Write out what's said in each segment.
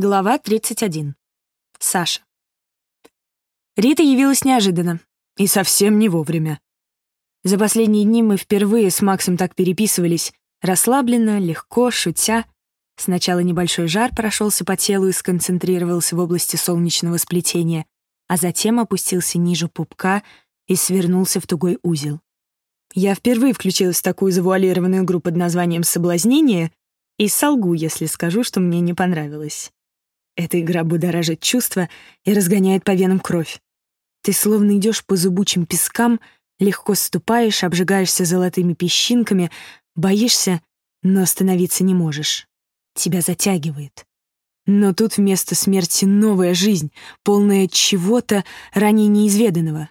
Глава 31. Саша. Рита явилась неожиданно и совсем не вовремя. За последние дни мы впервые с Максом так переписывались, расслабленно, легко, шутя. Сначала небольшой жар прошелся по телу и сконцентрировался в области солнечного сплетения, а затем опустился ниже пупка и свернулся в тугой узел. Я впервые включилась в такую завуалированную игру под названием «Соблазнение» и солгу, если скажу, что мне не понравилось. Эта игра будоражит чувства и разгоняет по венам кровь. Ты словно идешь по зубучим пескам, легко ступаешь, обжигаешься золотыми песчинками, боишься, но остановиться не можешь. Тебя затягивает. Но тут вместо смерти новая жизнь, полная чего-то ранее неизведанного.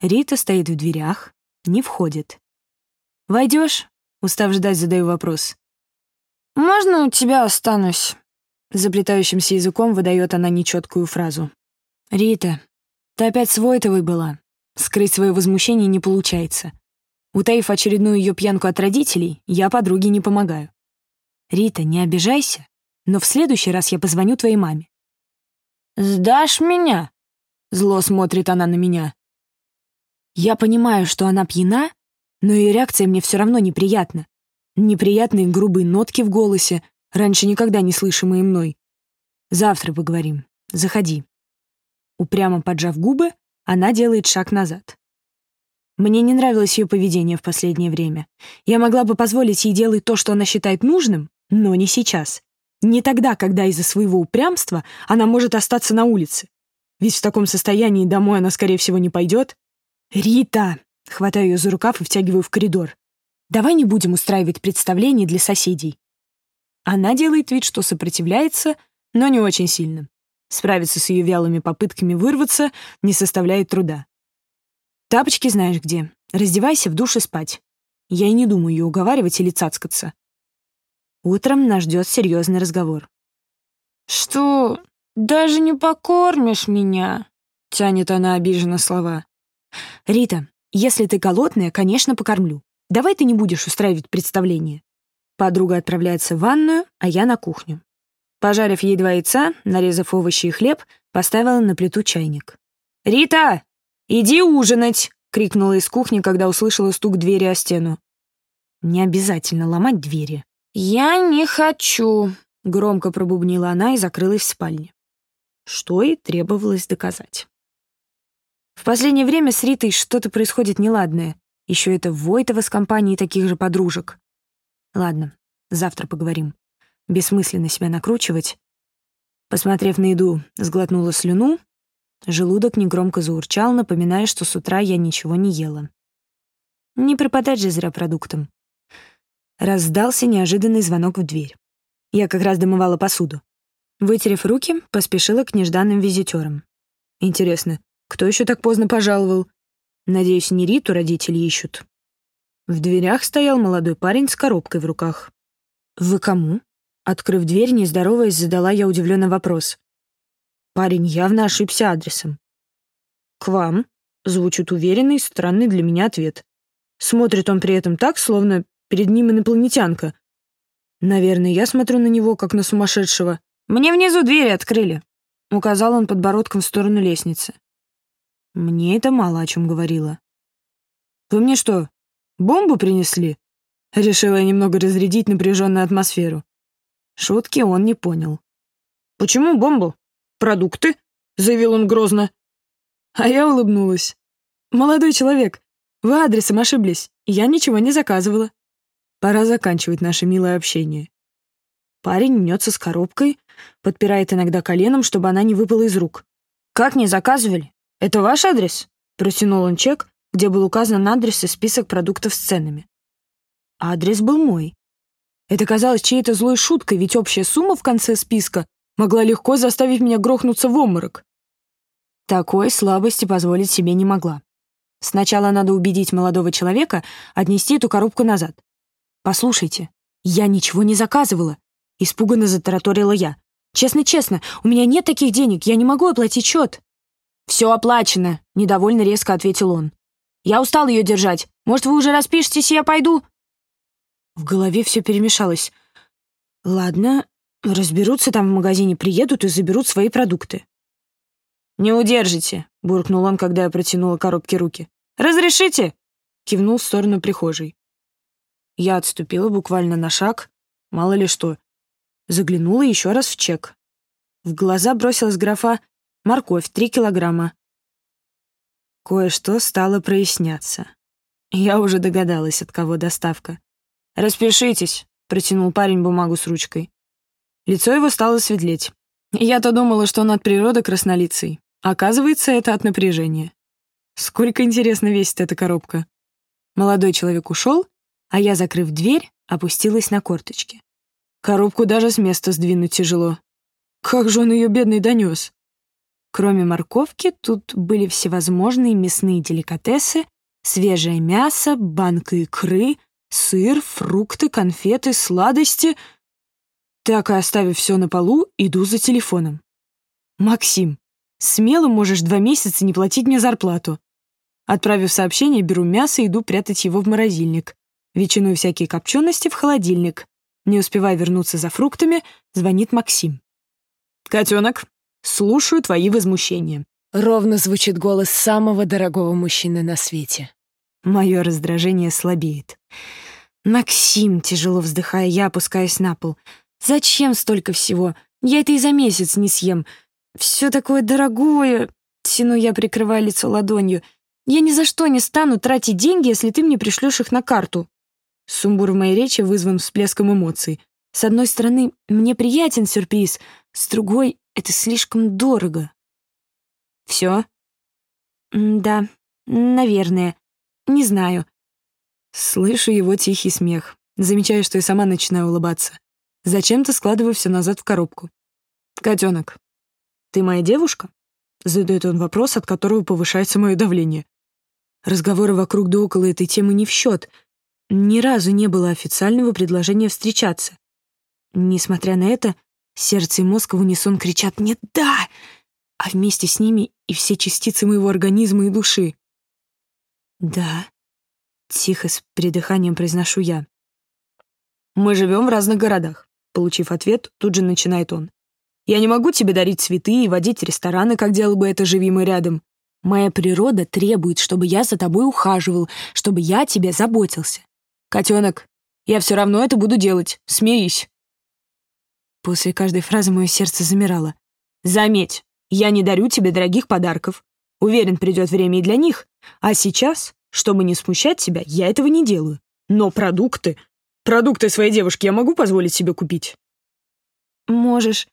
Рита стоит в дверях, не входит. «Войдешь?» — устав ждать, задаю вопрос. «Можно у тебя останусь?» Заплетающимся языком выдает она нечеткую фразу. «Рита, ты опять свой-то была. Скрыть свое возмущение не получается. Утаив очередную ее пьянку от родителей, я подруге не помогаю. Рита, не обижайся, но в следующий раз я позвоню твоей маме». «Сдашь меня?» Зло смотрит она на меня. Я понимаю, что она пьяна, но ее реакция мне все равно неприятна. Неприятные грубые нотки в голосе, раньше никогда не слышимые мной. Завтра поговорим. Заходи. Упрямо поджав губы, она делает шаг назад. Мне не нравилось ее поведение в последнее время. Я могла бы позволить ей делать то, что она считает нужным, но не сейчас. Не тогда, когда из-за своего упрямства она может остаться на улице. Ведь в таком состоянии домой она, скорее всего, не пойдет. «Рита!» — хватаю ее за рукав и втягиваю в коридор. «Давай не будем устраивать представление для соседей. Она делает вид, что сопротивляется, но не очень сильно. Справиться с ее вялыми попытками вырваться не составляет труда. Тапочки знаешь где. Раздевайся в душе спать. Я и не думаю ее уговаривать или цацкаться. Утром нас ждет серьезный разговор. «Что, даже не покормишь меня?» — тянет она обиженно слова. «Рита, если ты голодная, конечно, покормлю. Давай ты не будешь устраивать представление. Подруга отправляется в ванную, а я на кухню. Пожарив ей два яйца, нарезав овощи и хлеб, поставила на плиту чайник. «Рита, иди ужинать!» — крикнула из кухни, когда услышала стук двери о стену. «Не обязательно ломать двери». «Я не хочу», — громко пробубнила она и закрылась в спальне. Что и требовалось доказать. В последнее время с Ритой что-то происходит неладное. Еще это Войтова с компанией таких же подружек. Ладно, завтра поговорим. Бессмысленно себя накручивать. Посмотрев на еду, сглотнула слюну. Желудок негромко заурчал, напоминая, что с утра я ничего не ела. Не пропадать же зря продуктом. Раздался неожиданный звонок в дверь. Я как раз домывала посуду. Вытерев руки, поспешила к нежданным визитерам. Интересно, кто еще так поздно пожаловал? Надеюсь, не Риту родители ищут. В дверях стоял молодой парень с коробкой в руках. «Вы кому?» Открыв дверь, не здороваясь, задала я удивленный вопрос. Парень явно ошибся адресом. «К вам», — звучит уверенный, странный для меня ответ. Смотрит он при этом так, словно перед ним инопланетянка. Наверное, я смотрю на него, как на сумасшедшего. «Мне внизу двери открыли», — указал он подбородком в сторону лестницы. Мне это мало о чем говорило. «Вы мне что, Бомбу принесли?» Решила немного разрядить напряженную атмосферу. Шутки он не понял. «Почему бомбу? Продукты?» — заявил он грозно. А я улыбнулась. «Молодой человек, вы адресом ошиблись. Я ничего не заказывала. Пора заканчивать наше милое общение». Парень мнется с коробкой, подпирает иногда коленом, чтобы она не выпала из рук. «Как не заказывали? Это ваш адрес?» Протянул он чек, где был указан адрес и список продуктов с ценами. Адрес был мой. Это казалось чьей-то злой шуткой, ведь общая сумма в конце списка могла легко заставить меня грохнуться в обморок. Такой слабости позволить себе не могла. Сначала надо убедить молодого человека отнести эту коробку назад. «Послушайте, я ничего не заказывала», — испуганно затараторила я. «Честно-честно, у меня нет таких денег, я не могу оплатить счет». «Все оплачено», — недовольно резко ответил он. Я устал ее держать. Может, вы уже распишетесь, и я пойду?» В голове все перемешалось. «Ладно, Разберутся там в магазине, приедут и заберут свои продукты. «Не удержите», — буркнул он, когда я протянула коробки руки. «Разрешите?» — кивнул в сторону прихожей. Я отступила буквально на шаг, мало ли что. Заглянула еще раз в чек. В глаза бросилась графа «Морковь, три килограмма». Кое-что стало проясняться. Я уже догадалась, от кого доставка. «Распишитесь», — протянул парень бумагу с ручкой. Лицо его стало светлеть. Я-то думала, что он от природы краснолицый. Оказывается, это от напряжения. Сколько интересно весит эта коробка. Молодой человек ушел, а я, закрыв дверь, опустилась на корточки. Коробку даже с места сдвинуть тяжело. Как же он ее бедный донес? Кроме морковки, тут были всевозможные мясные деликатесы, свежее мясо, банка икры, сыр, фрукты, конфеты, сладости. Так и оставив все на полу, иду за телефоном. «Максим, смело можешь два месяца не платить мне зарплату». Отправив сообщение, беру мясо и иду прятать его в морозильник. Ветчину и всякие копчености в холодильник. Не успевая вернуться за фруктами, звонит Максим. «Котенок, Слушаю твои возмущения». Ровно звучит голос самого дорогого мужчины на свете. Мое раздражение слабеет. «Максим», тяжело вздыхая, я опускаюсь на пол. «Зачем столько всего? Я это и за месяц не съем. Все такое дорогое». Тяну я, прикрывая лицо ладонью. «Я ни за что не стану тратить деньги, если ты мне пришлешь их на карту». Сумбур в моей речи вызван всплеском эмоций. С одной стороны, мне приятен сюрприз, с другой это слишком дорого. Все? Да, наверное. Не знаю. Слышу его тихий смех. Замечаю, что и сама начинаю улыбаться. Зачем-то складываю все назад в коробку. Котенок, ты моя девушка? Задает он вопрос, от которого повышается мое давление. Разговоры вокруг да около этой темы не в счет. Ни разу не было официального предложения встречаться. Несмотря на это, Сердце и мозг в унисон кричат «Нет, да!», а вместе с ними и все частицы моего организма и души. «Да», — тихо с придыханием произношу я. «Мы живем в разных городах», — получив ответ, тут же начинает он. «Я не могу тебе дарить цветы и водить рестораны, как делал бы это живи мы рядом. Моя природа требует, чтобы я за тобой ухаживал, чтобы я о тебе заботился. Котенок, я все равно это буду делать, смирись». После каждой фразы мое сердце замирало. «Заметь, я не дарю тебе дорогих подарков. Уверен, придет время и для них. А сейчас, чтобы не смущать тебя, я этого не делаю. Но продукты... Продукты своей девушки я могу позволить себе купить?» «Можешь.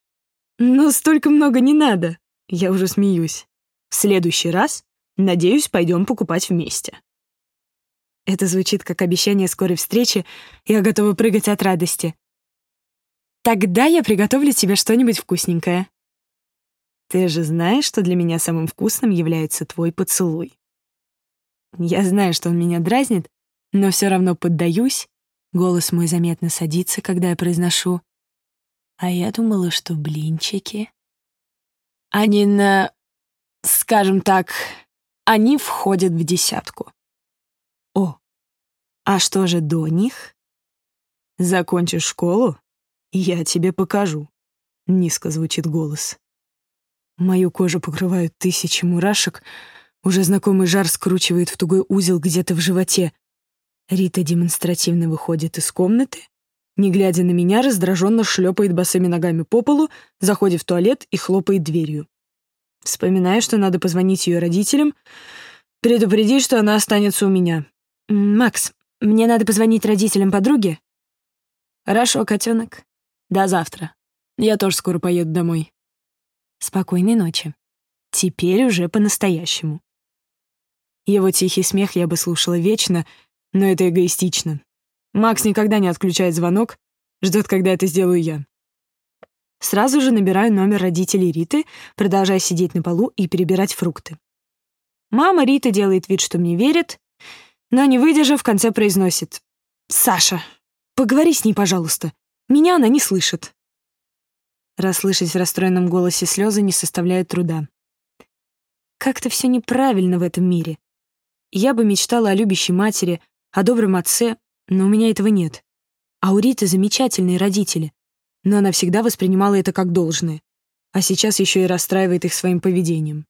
Но столько много не надо». Я уже смеюсь. «В следующий раз, надеюсь, пойдем покупать вместе». Это звучит как обещание скорой встречи. Я готова прыгать от радости. Тогда я приготовлю тебе что-нибудь вкусненькое. Ты же знаешь, что для меня самым вкусным является твой поцелуй. Я знаю, что он меня дразнит, но все равно поддаюсь. Голос мой заметно садится, когда я произношу. А я думала, что блинчики... Они на... скажем так, они входят в десятку. О, а что же до них? Закончишь школу, «Я тебе покажу», — низко звучит голос. Мою кожу покрывают тысячи мурашек, уже знакомый жар скручивает в тугой узел где-то в животе. Рита демонстративно выходит из комнаты, не глядя на меня, раздраженно шлепает босыми ногами по полу, заходит в туалет и хлопает дверью. Вспоминаю, что надо позвонить ее родителям, предупредить, что она останется у меня. «Макс, мне надо позвонить родителям подруги?» «Хорошо, котенок. До завтра. Я тоже скоро поеду домой. Спокойной ночи. Теперь уже по-настоящему. Его тихий смех я бы слушала вечно, но это эгоистично. Макс никогда не отключает звонок, ждет, когда это сделаю я. Сразу же набираю номер родителей Риты, продолжая сидеть на полу и перебирать фрукты. Мама Риты делает вид, что мне верит, но, не выдержав, в конце произносит. «Саша, поговори с ней, пожалуйста. Меня она не слышит. Расслышать в расстроенном голосе слезы не составляет труда. Как-то все неправильно в этом мире. Я бы мечтала о любящей матери, о добром отце, но у меня этого нет. А у Риты замечательные родители. но она всегда воспринимала это как должное, а сейчас еще и расстраивает их своим поведением.